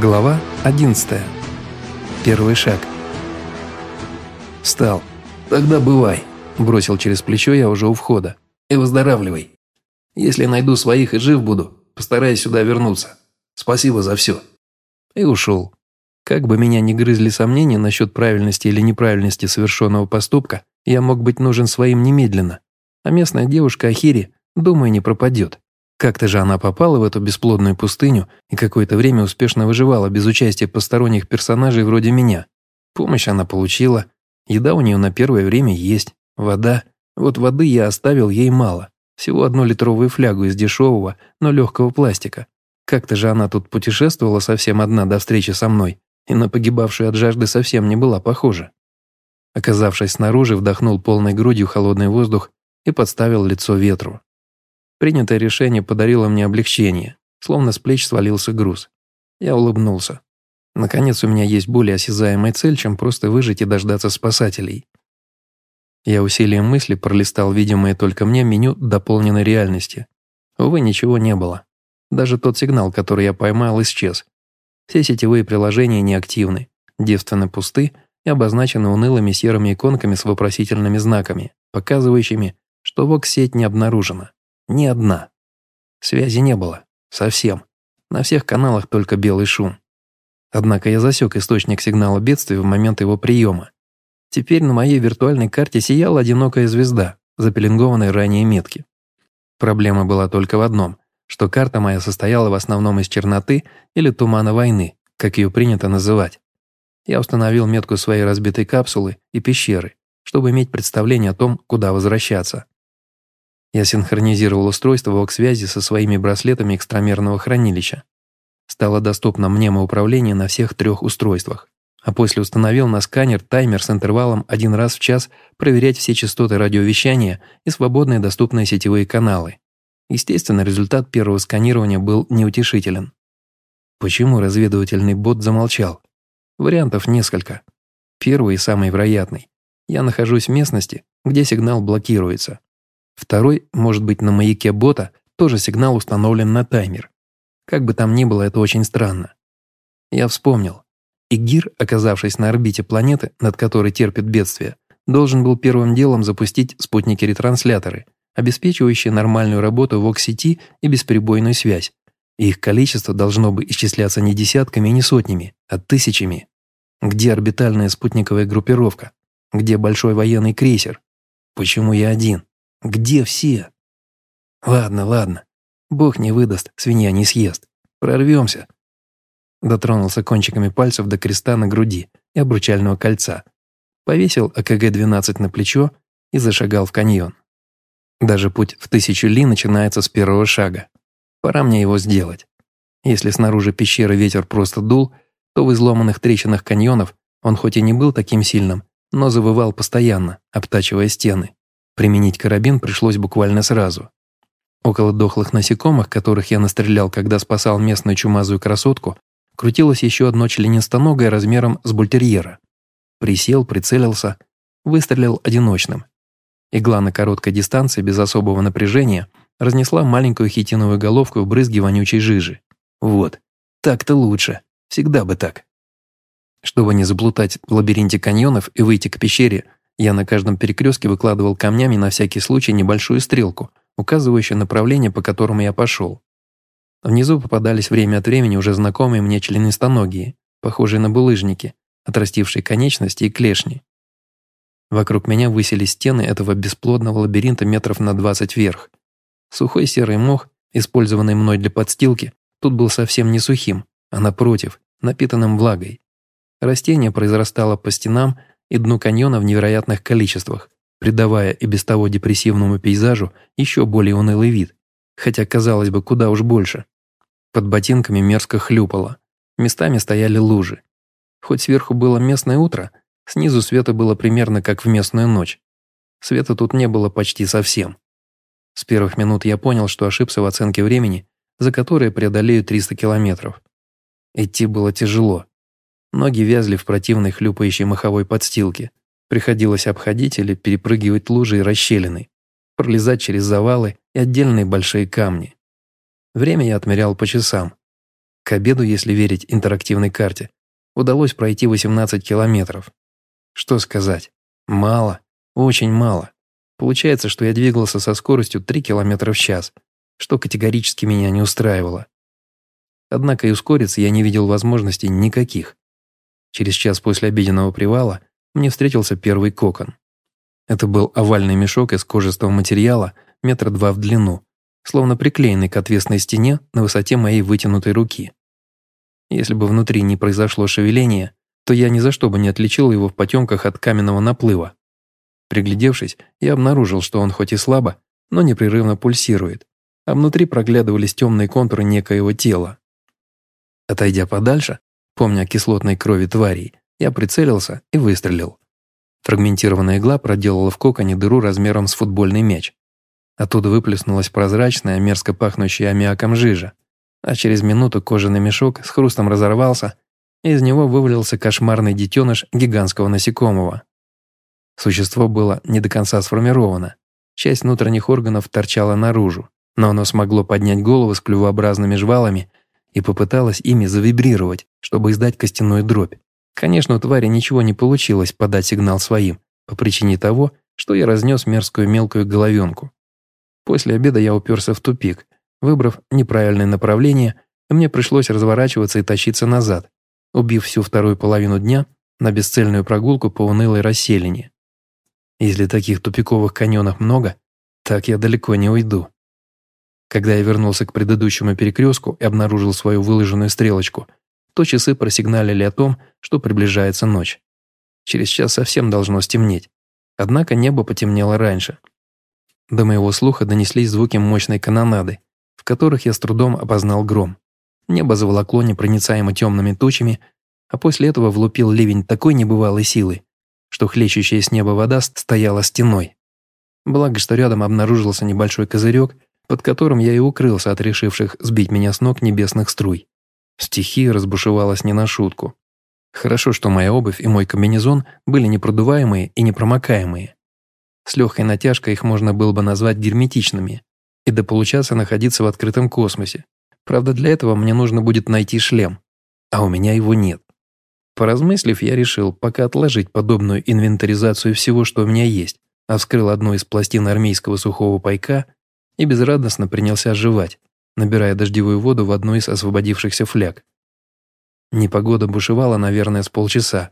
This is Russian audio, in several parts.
Глава 11. Первый шаг. Встал. Тогда бывай. Бросил через плечо я уже у входа. И выздоравливай. Если найду своих и жив буду, постараюсь сюда вернуться. Спасибо за все. И ушел. Как бы меня ни грызли сомнения насчет правильности или неправильности совершенного поступка, я мог быть нужен своим немедленно. А местная девушка Ахири, думаю, не пропадет. Как-то же она попала в эту бесплодную пустыню и какое-то время успешно выживала без участия посторонних персонажей вроде меня. Помощь она получила, еда у нее на первое время есть, вода. Вот воды я оставил ей мало, всего одну литровую флягу из дешевого, но легкого пластика. Как-то же она тут путешествовала совсем одна до встречи со мной, и на погибавшую от жажды совсем не была похожа. Оказавшись снаружи, вдохнул полной грудью холодный воздух и подставил лицо ветру. Принятое решение подарило мне облегчение, словно с плеч свалился груз. Я улыбнулся. Наконец у меня есть более осязаемая цель, чем просто выжить и дождаться спасателей. Я усилием мысли пролистал видимое только мне меню дополненной реальности. Увы, ничего не было. Даже тот сигнал, который я поймал, исчез. Все сетевые приложения неактивны, девственно пусты и обозначены унылыми серыми иконками с вопросительными знаками, показывающими, что ВОК-сеть не обнаружена. Ни одна. Связи не было. Совсем. На всех каналах только белый шум. Однако я засек источник сигнала бедствия в момент его приема. Теперь на моей виртуальной карте сияла одинокая звезда, запеленгованная ранее метки. Проблема была только в одном, что карта моя состояла в основном из черноты или тумана войны, как ее принято называть. Я установил метку своей разбитой капсулы и пещеры, чтобы иметь представление о том, куда возвращаться. Я синхронизировал устройство ВОК-связи со своими браслетами экстрамерного хранилища. Стало доступно мнемоуправление на всех трех устройствах. А после установил на сканер таймер с интервалом один раз в час проверять все частоты радиовещания и свободные доступные сетевые каналы. Естественно, результат первого сканирования был неутешителен. Почему разведывательный бот замолчал? Вариантов несколько. Первый и самый вероятный. Я нахожусь в местности, где сигнал блокируется. Второй, может быть, на маяке бота тоже сигнал установлен на таймер. Как бы там ни было, это очень странно. Я вспомнил. Игир, оказавшись на орбите планеты, над которой терпит бедствие, должен был первым делом запустить спутники-ретрансляторы, обеспечивающие нормальную работу ВОК-сети и бесперебойную связь. Их количество должно бы исчисляться не десятками и не сотнями, а тысячами. Где орбитальная спутниковая группировка? Где большой военный крейсер? Почему я один? Где все? Ладно, ладно. Бог не выдаст, свинья не съест. Прорвемся. Дотронулся кончиками пальцев до креста на груди и обручального кольца. Повесил АКГ-12 на плечо и зашагал в каньон. Даже путь в тысячу ли начинается с первого шага. Пора мне его сделать. Если снаружи пещеры ветер просто дул, то в изломанных трещинах каньонов он хоть и не был таким сильным, но завывал постоянно, обтачивая стены. Применить карабин пришлось буквально сразу. Около дохлых насекомых, которых я настрелял, когда спасал местную чумазую красотку, крутилось еще одно членистоногое размером с бультерьера. Присел, прицелился, выстрелил одиночным. Игла на короткой дистанции без особого напряжения разнесла маленькую хитиновую головку в брызги вонючей жижи. Вот, так-то лучше, всегда бы так. Чтобы не заплутать в лабиринте каньонов и выйти к пещере, я на каждом перекрестке выкладывал камнями на всякий случай небольшую стрелку, указывающую направление, по которому я пошел. Внизу попадались время от времени уже знакомые мне членистоногие, похожие на булыжники, отрастившие конечности и клешни. Вокруг меня высились стены этого бесплодного лабиринта метров на 20 вверх. Сухой серый мох, использованный мной для подстилки, тут был совсем не сухим, а напротив, напитанным влагой. Растение произрастало по стенам и дну каньона в невероятных количествах, придавая и без того депрессивному пейзажу еще более унылый вид, хотя, казалось бы, куда уж больше. Под ботинками мерзко хлюпало, местами стояли лужи. Хоть сверху было местное утро, снизу света было примерно как в местную ночь. Света тут не было почти совсем. С первых минут я понял, что ошибся в оценке времени, за которое преодолею 300 километров. Идти было тяжело. Ноги вязли в противной хлюпающей маховой подстилке. Приходилось обходить или перепрыгивать лужи и расщелины, пролезать через завалы и отдельные большие камни. Время я отмерял по часам. К обеду, если верить интерактивной карте, удалось пройти 18 километров. Что сказать? Мало, очень мало. Получается, что я двигался со скоростью 3 километра в час, что категорически меня не устраивало. Однако и ускориться я не видел возможностей никаких. Через час после обеденного привала мне встретился первый кокон. Это был овальный мешок из кожистого материала метра два в длину, словно приклеенный к отвесной стене на высоте моей вытянутой руки. Если бы внутри не произошло шевеление, то я ни за что бы не отличил его в потемках от каменного наплыва. Приглядевшись, я обнаружил, что он хоть и слабо, но непрерывно пульсирует, а внутри проглядывались темные контуры некоего тела. Отойдя подальше, помня о кислотной крови тварей, я прицелился и выстрелил. Фрагментированная игла проделала в коконе дыру размером с футбольный мяч. Оттуда выплеснулась прозрачная, мерзко пахнущая аммиаком жижа, а через минуту кожаный мешок с хрустом разорвался, и из него вывалился кошмарный детеныш гигантского насекомого. Существо было не до конца сформировано. Часть внутренних органов торчала наружу, но оно смогло поднять голову с клювообразными жвалами и попыталось ими завибрировать, чтобы издать костяную дробь. Конечно, у твари ничего не получилось подать сигнал своим, по причине того, что я разнес мерзкую мелкую головенку. После обеда я уперся в тупик, выбрав неправильное направление, и мне пришлось разворачиваться и тащиться назад, убив всю вторую половину дня на бесцельную прогулку по унылой расселине. Если таких тупиковых каньонов много, так я далеко не уйду. Когда я вернулся к предыдущему перекрестку и обнаружил свою выложенную стрелочку, то часы просигналили о том, что приближается ночь. Через час совсем должно стемнеть. Однако небо потемнело раньше – до моего слуха донеслись звуки мощной канонады, в которых я с трудом опознал гром. Небо заволокло непроницаемо темными тучами, а после этого влупил ливень такой небывалой силы, что хлещущая с неба вода стояла стеной. Благо, что рядом обнаружился небольшой козырек, под которым я и укрылся от решивших сбить меня с ног небесных струй. Стихия разбушевалась не на шутку. Хорошо, что моя обувь и мой комбинезон были непродуваемые и непромокаемые. С легкой натяжкой их можно было бы назвать герметичными и до получаса находиться в открытом космосе. Правда, для этого мне нужно будет найти шлем, а у меня его нет. Поразмыслив, я решил пока отложить подобную инвентаризацию всего, что у меня есть, а вскрыл одну из пластин армейского сухого пайка и безрадостно принялся оживать, набирая дождевую воду в одну из освободившихся фляг. Непогода бушевала, наверное, с полчаса,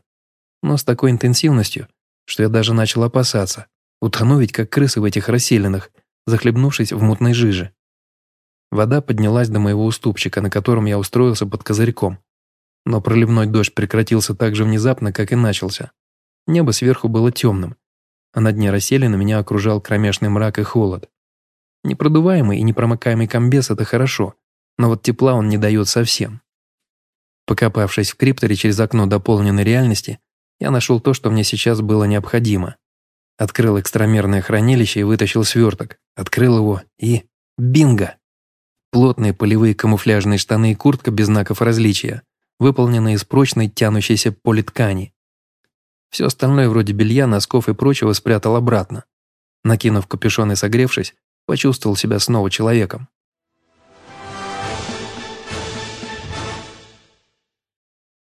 но с такой интенсивностью, что я даже начал опасаться, Утону ведь как крысы в этих расселенных, захлебнувшись в мутной жиже. Вода поднялась до моего уступчика, на котором я устроился под козырьком. Но проливной дождь прекратился так же внезапно, как и начался. Небо сверху было темным, а на дне расселины меня окружал кромешный мрак и холод. Непродуваемый и непромокаемый комбез – это хорошо, но вот тепла он не дает совсем. Покопавшись в крипторе через окно дополненной реальности, я нашел то, что мне сейчас было необходимо. Открыл экстрамерное хранилище и вытащил сверток. Открыл его и... Бинго! Плотные полевые камуфляжные штаны и куртка без знаков различия, выполненные из прочной тянущейся политкани. Все остальное вроде белья, носков и прочего спрятал обратно. Накинув капюшон и согревшись, почувствовал себя снова человеком.